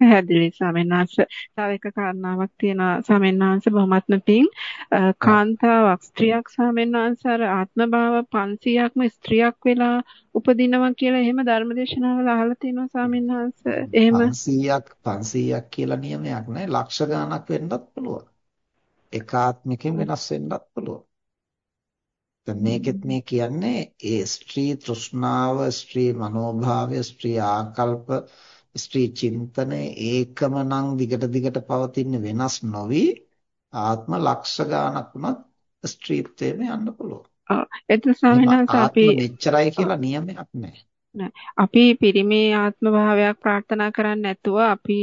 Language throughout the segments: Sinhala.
පැහැදිලි ස්වාමීන් වහන්සේ. තව එක කාරණාවක් තියෙනවා ස්වාමීන් වහන්සේ බොහොමත්ම පිං කාන්තාවක් ස්ත්‍රියක් ස්වාමීන් වහන්සේ අර ආත්මභාව 500ක්ම ස්ත්‍රියක් වෙලා උපදිනවා කියලා එහෙම ධර්මදේශනාවල අහලා තියෙනවා ස්වාමීන් වහන්සේ. එහෙම 500ක් 500ක් කියලා නියමයක් නැහැ. ලක්ෂ ගණනක් වෙන්නත් පුළුවන්. එකාත්මිකෙන් වෙනස් වෙන්නත් පුළුවන්. දැන් මේකෙත් මේ කියන්නේ ඒ ස්ත්‍රී තෘෂ්ණාව, ස්ත්‍රී මනෝභාවය, ස්ත්‍රී ආකල්ප ස්ත්‍රී චින්තනය ඒකම නම් දිගට දිගට පවතින වෙනස් නොවි ආත්ම ලක්ෂ ගාණක් වුණත් ස්ත්‍රීත්වයෙන් යන්න පුළුවන්. ඔව් එතන ස්වාමීන් වහන්සේ අපි මෙච්චරයි කියලා නියමයක් නැහැ. අපි පිරිමේ ආත්ම භාවයක් ප්‍රාර්ථනා කරන්නේ නැතුව අපි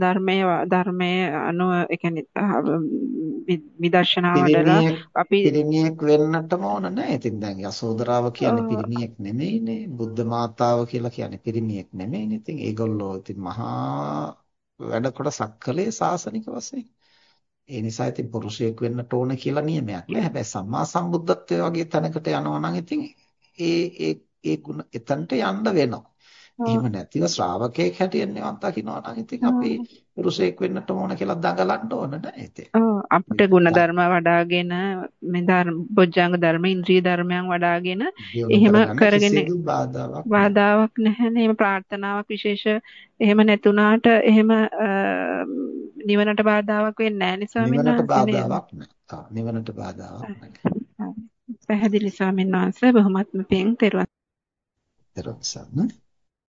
ධර්මයේ ධර්මයේ අනුව ඒ කියන්නේ විදර්ශනා වඩලා අපි පිරිමියෙක් වෙන්නටම ඕන නැහැ. ඉතින් දැන් යසෝදරාව කියන්නේ පිරිමියෙක් නෙමෙයිනේ. බුද්ධ මාතාව කියලා කියන්නේ පිරිමියෙක් නෙමෙයිනේ. ඉතින් ඒගොල්ලෝ ඉතින් මහා වැඩ කොටසක් කළේ සාසනික වශයෙන්. ඒ නිසා ඉතින් පුරුෂයෙක් වෙන්නට ඕන කියලා නියමයක් නෑ. හැබැයි සම්මා සම්බුද්ධත්වයේ වගේ තැනකට යනවා නම් ඉතින් ඒ ඒ ඒ ගුණ එතනට යන්න වෙනවා. එහෙම නැතිව ශ්‍රාවකයෙක් හැටියට නිවන් දකින්නවා නම් ඉතින් අපි පුරුෂයෙක් වෙන්නට ඕන කියලා දඟලන්න ඕන නෑ ඉතින්. ඔව් අපිට ಗುಣධර්ම වඩාගෙන මේ ධර්ම බොජ්ජංග ධර්ම ඉන්ද්‍රිය ධර්මයන් වඩාගෙන එහෙම කරගෙන බාධාවක් නැහැනේ. එහෙම ප්‍රාර්ථනාවක් විශේෂ එහෙම නැතුණාට එහෙම නිවනට බාධාවක් වෙන්නේ නැහැ නේ ස්වාමීන් වහන්සේ. නිවනට බාධාවක් නැහැ. නිවනට බාධාවක් නැහැ. පැහැදිලි ස්වාමීන් වහන්සේ බොහොමත්ම පිං терроризм